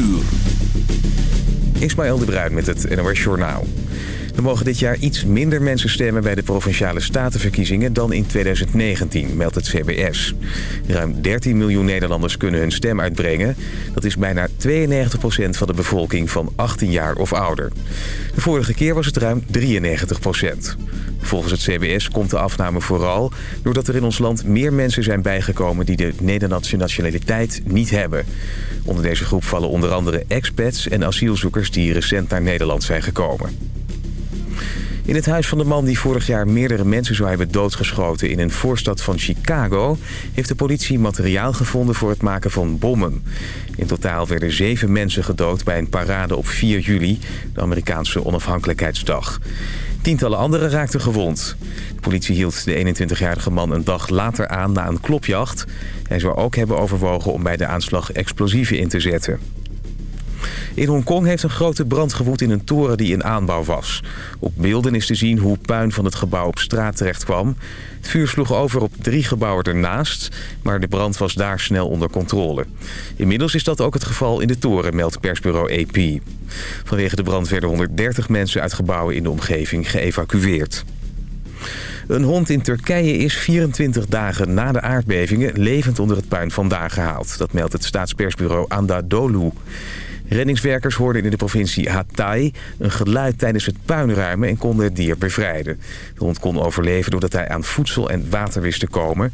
uur. Ismaël de Bruin met het NOS Journaal. Er mogen dit jaar iets minder mensen stemmen bij de Provinciale Statenverkiezingen dan in 2019, meldt het CBS. Ruim 13 miljoen Nederlanders kunnen hun stem uitbrengen. Dat is bijna 92% van de bevolking van 18 jaar of ouder. De vorige keer was het ruim 93%. Volgens het CBS komt de afname vooral doordat er in ons land meer mensen zijn bijgekomen die de Nederlandse nationaliteit niet hebben. Onder deze groep vallen onder andere expats en asielzoekers die recent naar Nederland zijn gekomen. In het huis van de man die vorig jaar meerdere mensen zou hebben doodgeschoten in een voorstad van Chicago... heeft de politie materiaal gevonden voor het maken van bommen. In totaal werden zeven mensen gedood bij een parade op 4 juli, de Amerikaanse onafhankelijkheidsdag. Tientallen anderen raakten gewond. De politie hield de 21-jarige man een dag later aan na een klopjacht. Hij zou ook hebben overwogen om bij de aanslag explosieven in te zetten. In Hongkong heeft een grote brand gewoed in een toren die in aanbouw was. Op beelden is te zien hoe puin van het gebouw op straat terecht kwam. Het vuur sloeg over op drie gebouwen ernaast, maar de brand was daar snel onder controle. Inmiddels is dat ook het geval in de toren, meldt persbureau AP. Vanwege de brand werden 130 mensen uit gebouwen in de omgeving geëvacueerd. Een hond in Turkije is 24 dagen na de aardbevingen levend onder het puin vandaan gehaald. Dat meldt het staatspersbureau Anadolu. Reddingswerkers hoorden in de provincie Hatay een geluid tijdens het puinruimen en konden het dier bevrijden. De hond kon overleven doordat hij aan voedsel en water wist te komen.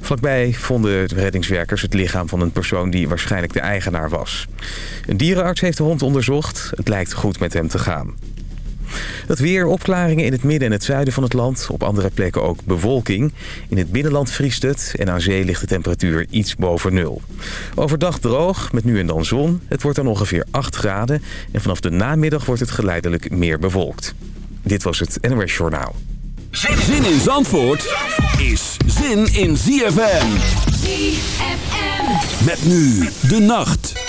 Vlakbij vonden de reddingswerkers het lichaam van een persoon die waarschijnlijk de eigenaar was. Een dierenarts heeft de hond onderzocht. Het lijkt goed met hem te gaan. Het weer, opklaringen in het midden en het zuiden van het land. Op andere plekken ook bewolking. In het binnenland vriest het en aan zee ligt de temperatuur iets boven nul. Overdag droog, met nu en dan zon. Het wordt dan ongeveer 8 graden. En vanaf de namiddag wordt het geleidelijk meer bewolkt. Dit was het NOS Journaal. Zin in Zandvoort is zin in ZFM. ZFM. Met nu de nacht.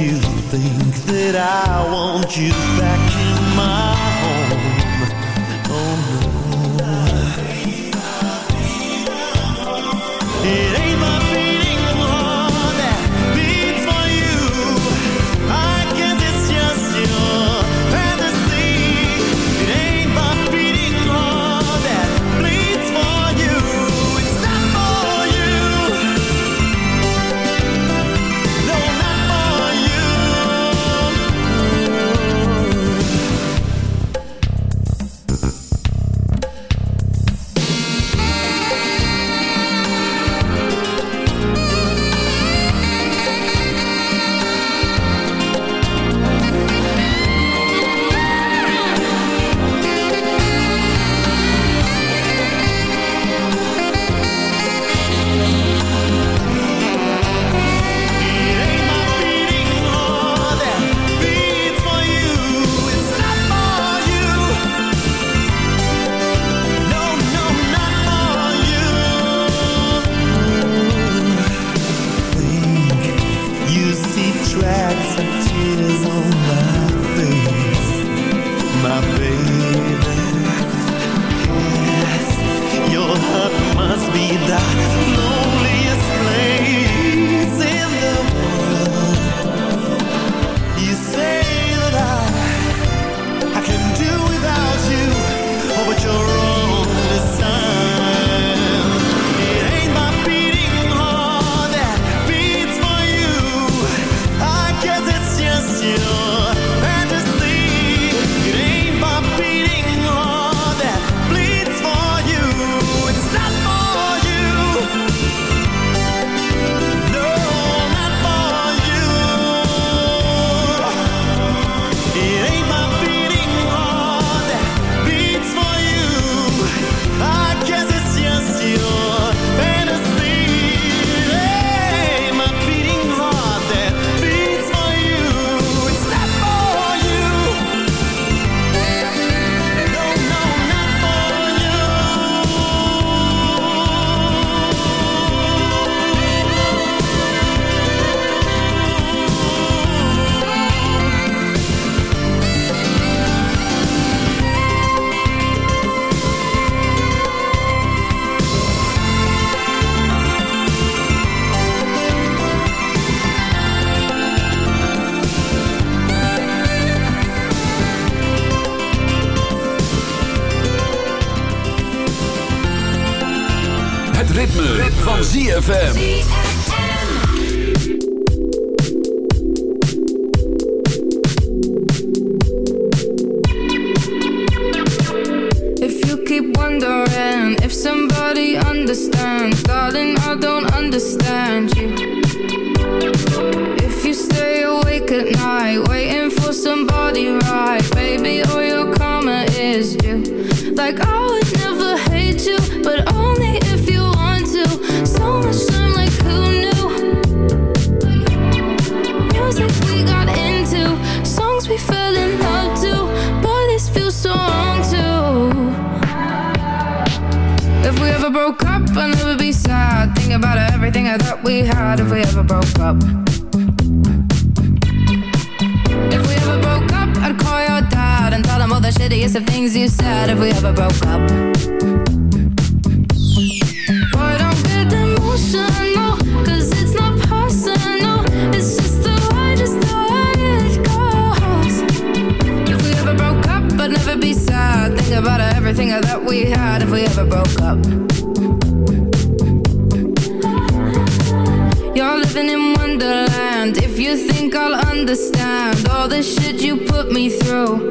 you think that I want you back in my of things you said if we ever broke up. Don't get emotional cause it's not personal. It's just the way, goes. If we ever broke up, I'd never be sad. Think about everything that we had if we ever broke up. You're living in wonderland If you think I'll understand All the shit you put me through.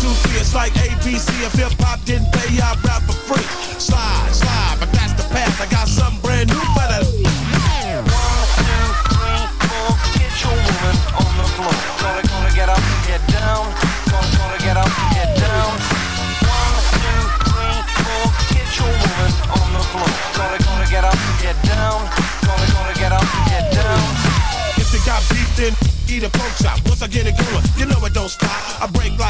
One, two, three, it's like ABC. If hip hop didn't pay, I rap for free. Slide, slide, but that's the. I got something brand new for the. Get your woman on the floor. Gonna, gonna get up, get down. Gonna, gonna get up, get down. One, two, three, four. Get your woman on the floor. Gonna, gonna get up, get down. Gonna, gonna get up, get down. If you got beef, then eat a pork chop. Once I get it going, you know it don't stop. I break like.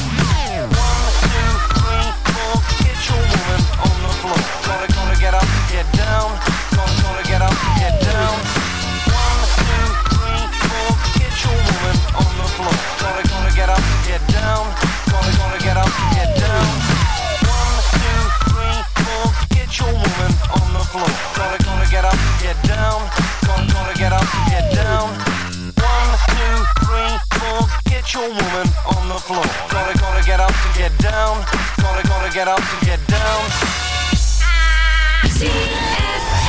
Floor. Gonna, gonna get up, get down. Gonna, gonna get up, get down. One, two, three, four. Get your woman on the floor. Gonna, gonna get up to get down. Gonna, gonna get up to get down. Love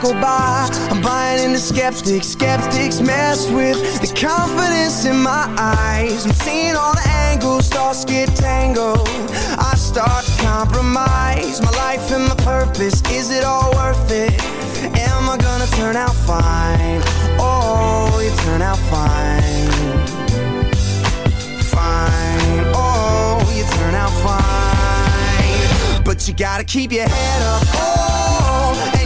go by. I'm buying into skeptics. Skeptics mess with the confidence in my eyes. I'm seeing all the angles Thoughts get tangled. I start to compromise. My life and my purpose Is it all worth it? Am I gonna turn out fine? Oh, you turn out fine. Fine. Oh, you turn out fine. But you gotta keep your head up. Oh,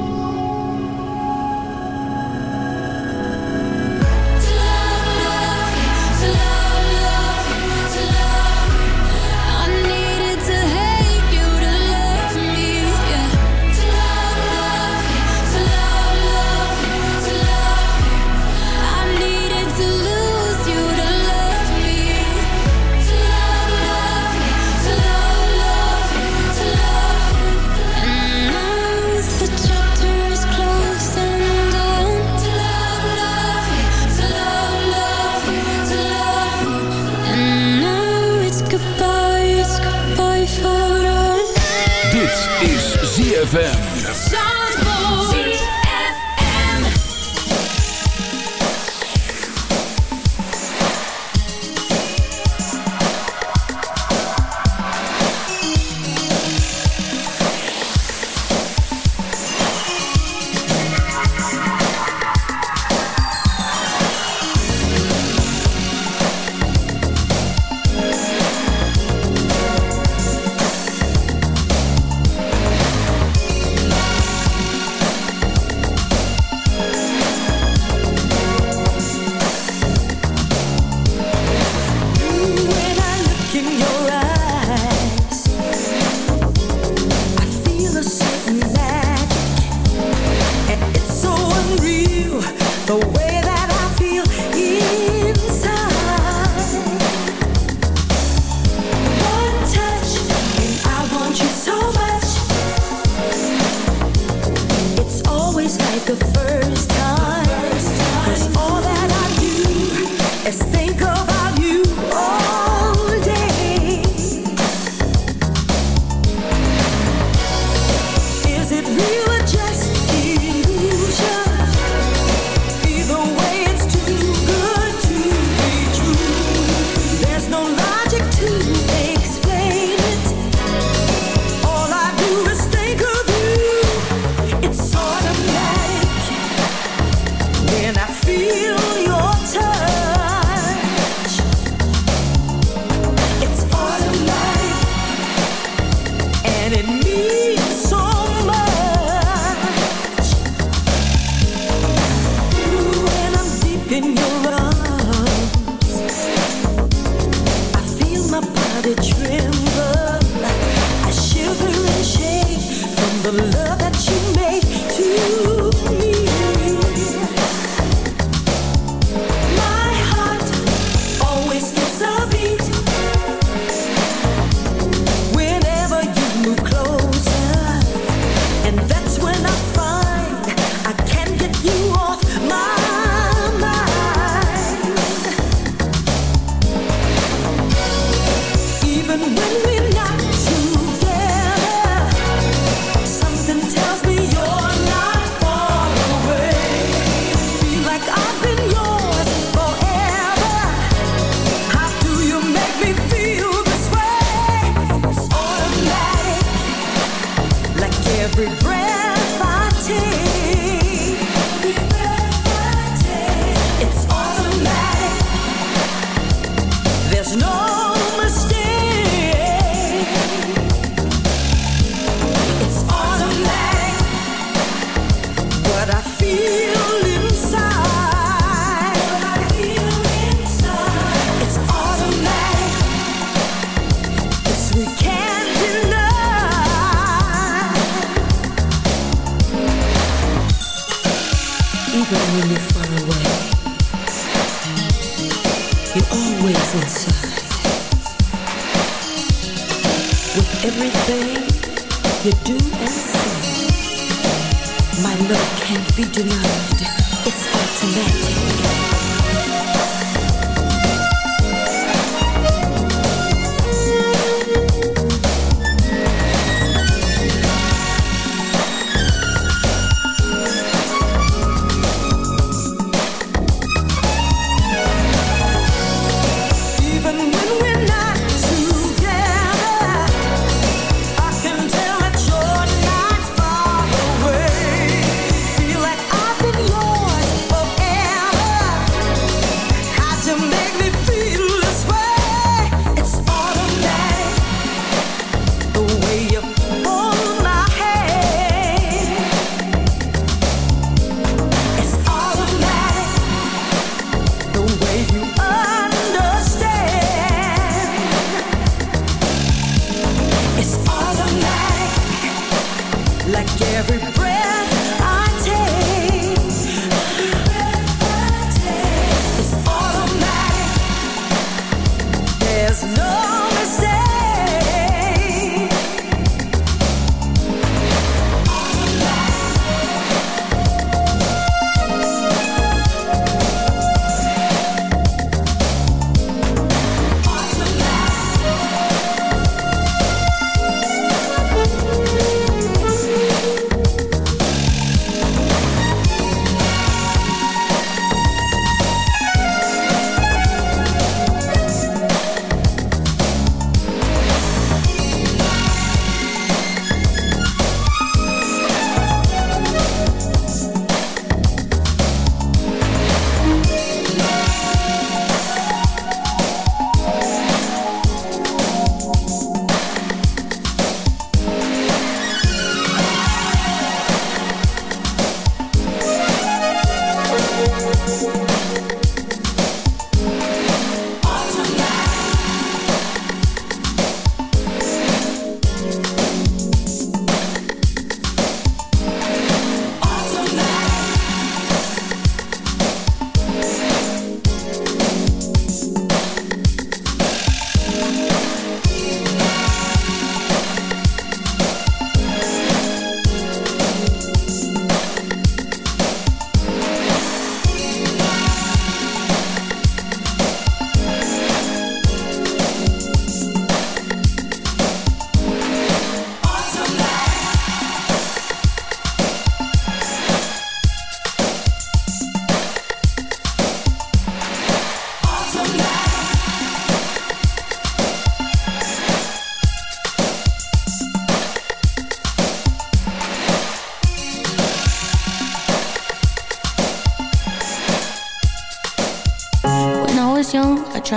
the way every breath.